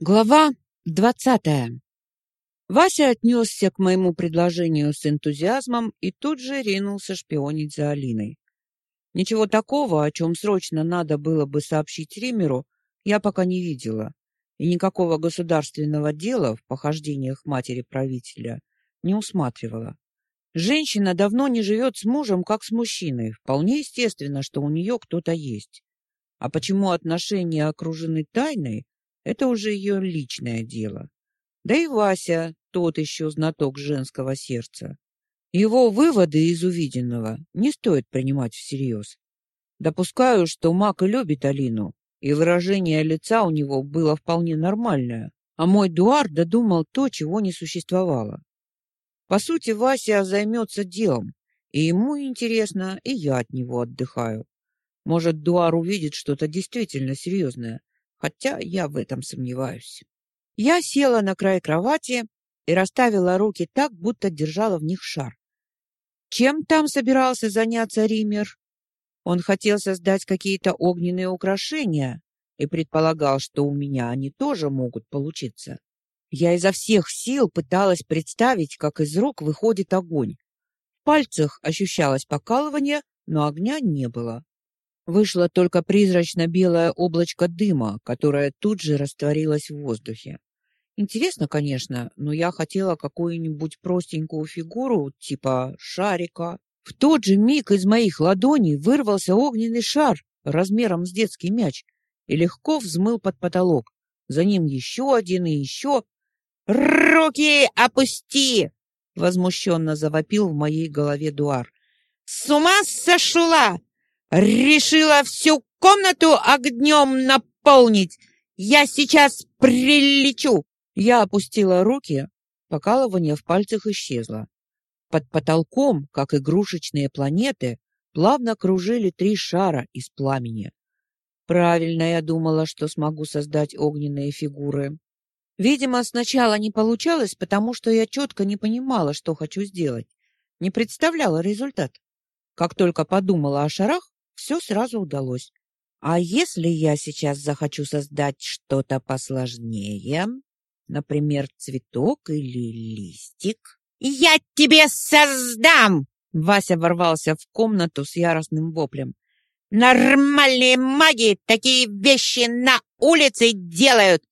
Глава двадцатая. Вася отнесся к моему предложению с энтузиазмом и тут же ринулся шпионить за Алиной. Ничего такого, о чем срочно надо было бы сообщить Римеру, я пока не видела, и никакого государственного дела в похождениях матери правителя не усматривала. Женщина давно не живет с мужем, как с мужчиной. Вполне естественно, что у нее кто-то есть. А почему отношения окружены тайной, это уже ее личное дело. Да и Вася тот еще знаток женского сердца. Его выводы из увиденного не стоит принимать всерьез. Допускаю, что Мак любит Алину, и выражение лица у него было вполне нормальное, а мой Дуар додумал то, чего не существовало. По сути, Вася займется делом, и ему интересно, и я от него отдыхаю. Может, Дуар увидит что-то действительно серьезное, хотя я в этом сомневаюсь. Я села на край кровати и расставила руки так, будто держала в них шар. Чем там собирался заняться Ример? Он хотел создать какие-то огненные украшения и предполагал, что у меня они тоже могут получиться. Я изо всех сил пыталась представить, как из рук выходит огонь. В пальцах ощущалось покалывание, но огня не было. Вышло только призрачно-белое облачко дыма, которое тут же растворилось в воздухе. Интересно, конечно, но я хотела какую-нибудь простенькую фигуру, типа шарика. В тот же миг из моих ладоней вырвался огненный шар размером с детский мяч и легко взмыл под потолок. За ним еще один и еще. «Руки опусти!» — возмущенно завопил в моей голове Дуар. «С ума сошла! Решила всю комнату огнем наполнить. Я сейчас прилечу. Я опустила руки, покалывание в пальцах исчезло. Под потолком, как игрушечные планеты, плавно кружили три шара из пламени. Правильно я думала, что смогу создать огненные фигуры. Видимо, сначала не получалось, потому что я четко не понимала, что хочу сделать. Не представляла результат. Как только подумала о шарах, все сразу удалось. А если я сейчас захочу создать что-то посложнее, например, цветок или листик? Я тебе создам! Вася ворвался в комнату с яростным воплем. Нормальные маги такие вещи на улице делают.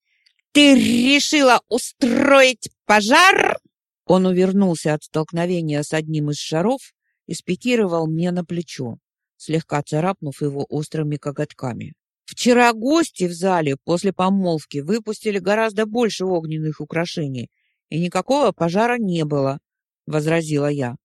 Ты решила устроить пожар? Он увернулся от столкновения с одним из шаров и спикировал мне на плечо слегка царапнув его острыми коготками. Вчера гости в зале после помолвки выпустили гораздо больше огненных украшений, и никакого пожара не было, возразила я.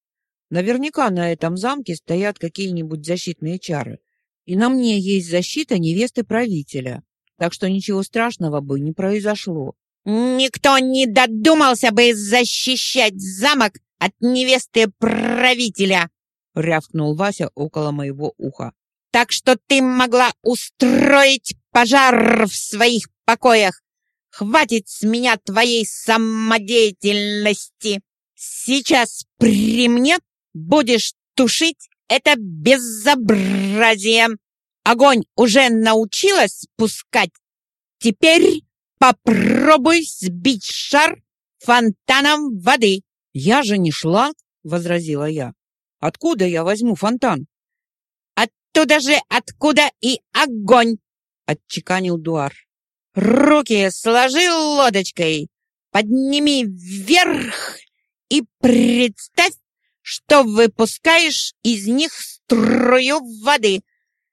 Наверняка на этом замке стоят какие-нибудь защитные чары, и на мне есть защита невесты правителя, так что ничего страшного бы не произошло. Никто не додумался бы защищать замок от невесты правителя, — рявкнул Вася около моего уха. «Так что ты могла устроить пожар в своих покоях! Хватит с меня твоей самодеятельности! Сейчас при мне будешь тушить это безобразие! Огонь уже научилась пускать! Теперь попробуй сбить шар фонтаном воды!» «Я же не шланг!» — возразила я. Откуда я возьму фонтан? Оттуда же, откуда и огонь, отчеканил Дуар. Руки сложи лодочкой, подними вверх и представь, что выпускаешь из них струю воды.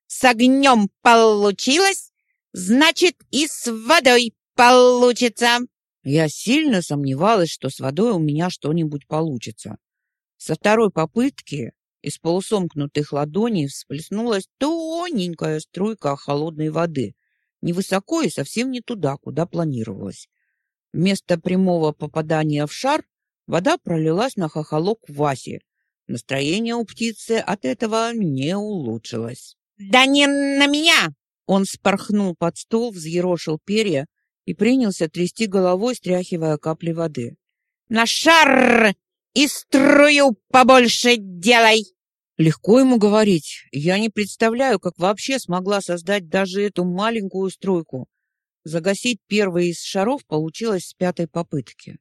С огнем получилось, значит и с водой получится. Я сильно сомневалась, что с водой у меня что-нибудь получится. Со второй попытки из полусомкнутых ладоней всплеснулась тоненькая струйка холодной воды, невысоко и совсем не туда, куда планировалось. Вместо прямого попадания в шар вода пролилась на хохолок Васи. Настроение у птицы от этого не улучшилось. «Да не на меня!» Он спорхнул под стол, взъерошил перья и принялся трясти головой, стряхивая капли воды. «На шар и струю побольше делай!» Легко ему говорить. Я не представляю, как вообще смогла создать даже эту маленькую струйку. Загасить первый из шаров получилось с пятой попытки.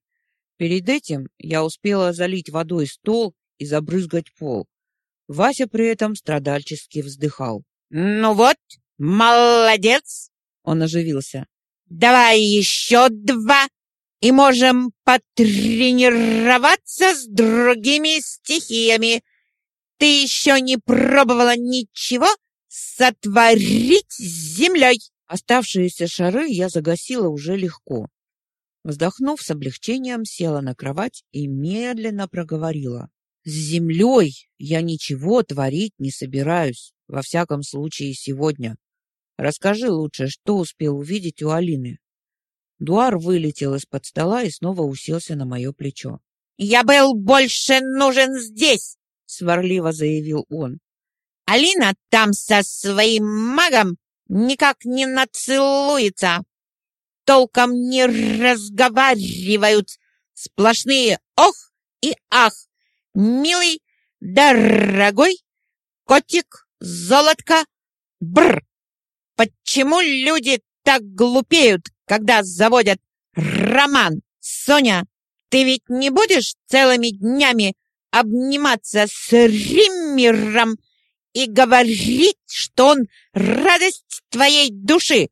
Перед этим я успела залить водой стол и забрызгать пол. Вася при этом страдальчески вздыхал. «Ну вот, молодец!» Он оживился. «Давай еще два, и можем потренироваться с другими стихиями. Ты еще не пробовала ничего сотворить с землей?» Оставшиеся шары я загасила уже легко. Вздохнув с облегчением, села на кровать и медленно проговорила. «С землей я ничего творить не собираюсь, во всяком случае сегодня. Расскажи лучше, что успел увидеть у Алины». Дуар вылетел из-под стола и снова уселся на мое плечо. «Я был больше нужен здесь!» — сварливо заявил он. «Алина там со своим магом никак не нацелуется толком не разговаривают. Сплошные ох и ах. Милый, дорогой, котик, золотко, бр. Почему люди так глупеют, когда заводят роман? Соня, ты ведь не будешь целыми днями обниматься с Риммером и говорить, что он радость твоей души?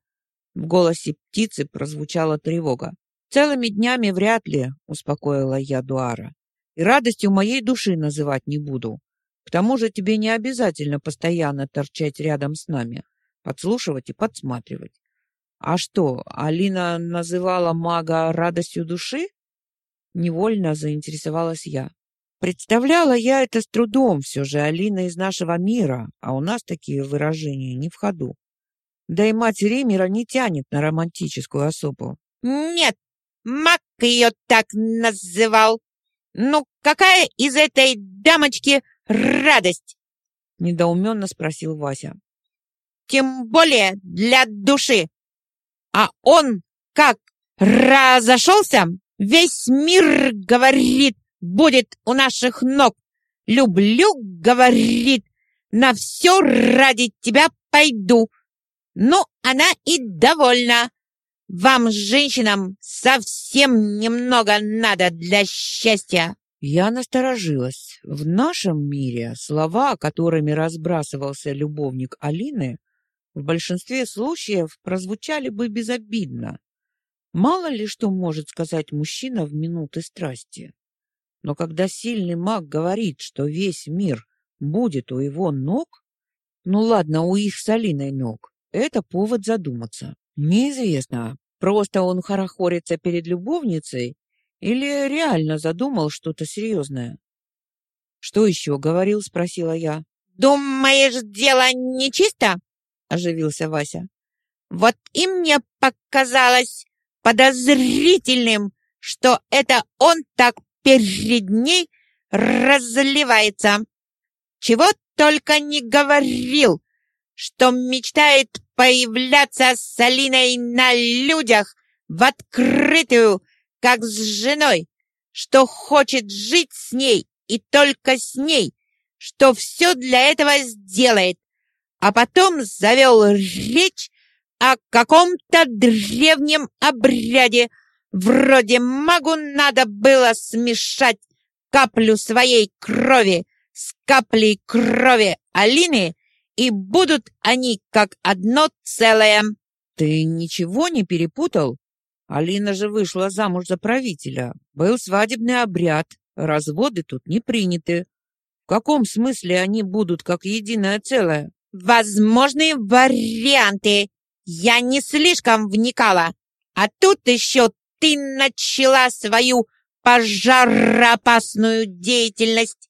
В голосе птицы прозвучала тревога. «Целыми днями вряд ли», — успокоила я Дуара. «И радостью моей души называть не буду. К тому же тебе не обязательно постоянно торчать рядом с нами, подслушивать и подсматривать. А что, Алина называла мага радостью души? Невольно заинтересовалась я. Представляла я это с трудом, все же Алина из нашего мира, а у нас такие выражения не в ходу. Да и мать Римера не тянет на романтическую особу. Нет, Мак ее так называл. Ну, какая из этой дамочки радость? Недоуменно спросил Вася. Тем более для души. А он как разошелся, весь мир, говорит, будет у наших ног. Люблю, говорит, на все ради тебя пойду. Ну, она и довольна. Вам, женщинам, совсем немного надо для счастья. Я насторожилась. В нашем мире слова, которыми разбрасывался любовник Алины, в большинстве случаев прозвучали бы безобидно. Мало ли что может сказать мужчина в минуты страсти. Но когда сильный маг говорит, что весь мир будет у его ног, ну ладно, у их с Алиной ног, это повод задуматься. Неизвестно, просто он хорохорится перед любовницей или реально задумал что-то серьезное. «Что еще говорил?» — спросила я. «Думаешь, дело нечисто?» — оживился Вася. «Вот и мне показалось подозрительным, что это он так перед ней разливается. Чего только не говорил, что мечтает появляться с Алиной на людях в открытую, как с женой, что хочет жить с ней и только с ней, что все для этого сделает, а потом завел речь о каком-то древнем обряде, вроде магу надо было смешать каплю своей крови с каплей крови Алины, и будут они как одно целое. Ты ничего не перепутал? Алина же вышла замуж за правителя. Был свадебный обряд. Разводы тут не приняты. В каком смысле они будут как единое целое? Возможные варианты. Я не слишком вникала. А тут еще ты начала свою пожароопасную деятельность.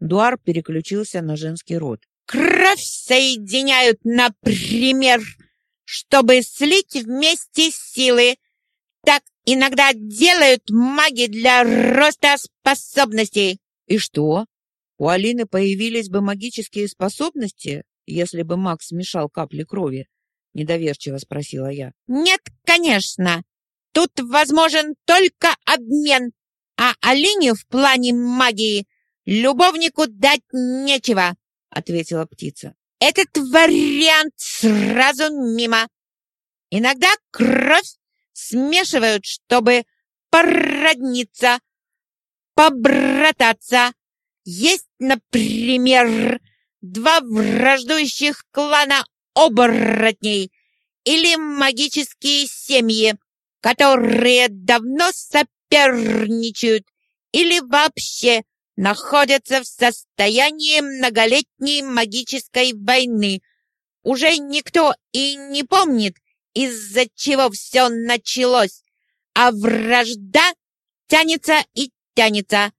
Дуар переключился на женский род. Кровь соединяют, например, чтобы слить вместе силы. Так иногда делают маги для роста способностей. И что? У Алины появились бы магические способности, если бы маг смешал капли крови? Недоверчиво спросила я. Нет, конечно. Тут возможен только обмен, а Алине в плане магии любовнику дать нечего ответила птица. Этот вариант сразу мимо. Иногда кровь смешивают, чтобы породниться, побрататься. Есть, например, два враждующих клана оборотней или магические семьи, которые давно соперничают или вообще находятся в состоянии многолетней магической войны. Уже никто и не помнит, из-за чего все началось, а вражда тянется и тянется.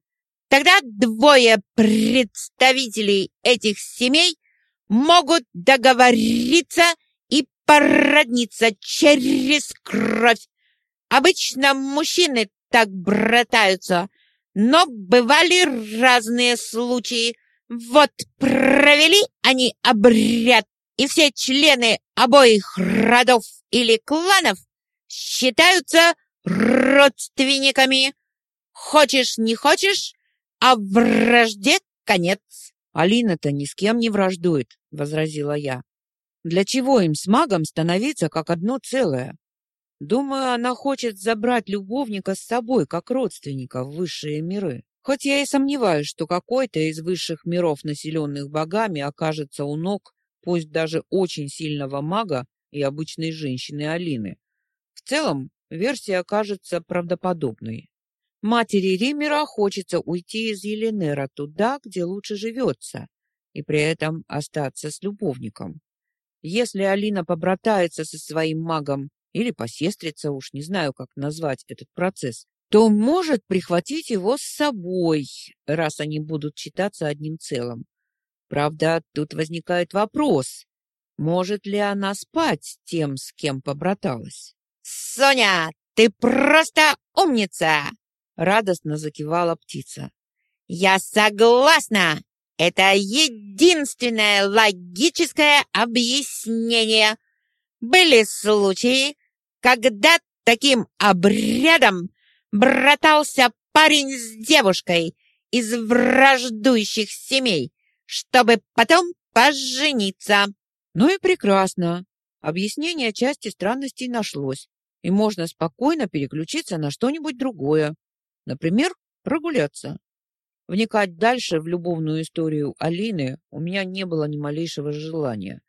Тогда двое представителей этих семей могут договориться и породниться через кровь. Обычно мужчины так братаются, но бывали разные случаи. Вот провели они обряд, и все члены обоих родов или кланов считаются родственниками. Хочешь, не хочешь, а вражде конец. Алина-то ни с кем не враждует, возразила я. Для чего им с магом становиться как одно целое? Думаю, она хочет забрать любовника с собой, как родственника, в высшие миры. Хоть я и сомневаюсь, что какой-то из высших миров, населенных богами, окажется у ног, пусть даже очень сильного мага и обычной женщины Алины. В целом, версия окажется правдоподобной. Матери Римера хочется уйти из Еленера туда, где лучше живется, и при этом остаться с любовником. Если Алина побратается со своим магом или посестрится, уж не знаю, как назвать этот процесс, то может прихватить его с собой, раз они будут считаться одним целым. Правда, тут возникает вопрос, может ли она спать тем, с кем побраталась? «Соня, ты просто умница!» — радостно закивала птица. «Я согласна! Это единственное логическое объяснение. Были случаи, когда таким обрядом братался парень с девушкой из враждующих семей, чтобы потом пожениться. Ну и прекрасно. Объяснение части странностей нашлось, и можно спокойно переключиться на что-нибудь другое. Например, прогуляться. Вникать дальше в любовную историю Алины у меня не было ни малейшего желания.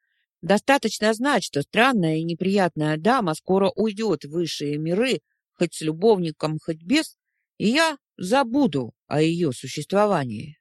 Достаточно знать, что странная и неприятная дама скоро уйдет в высшие миры, хоть с любовником, хоть без, и я забуду о ее существовании.